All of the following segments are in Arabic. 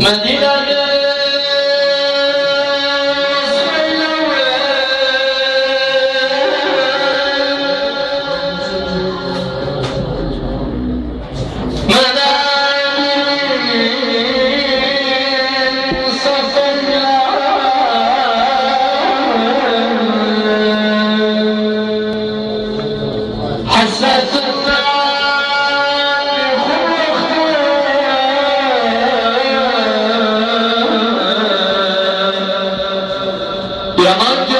من zaman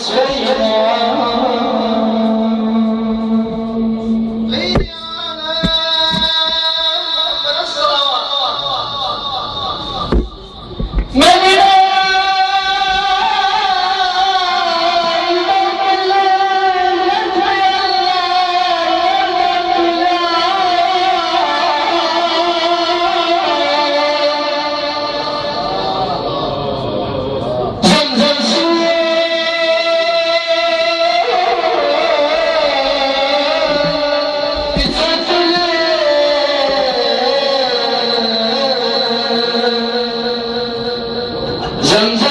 十元一 감사.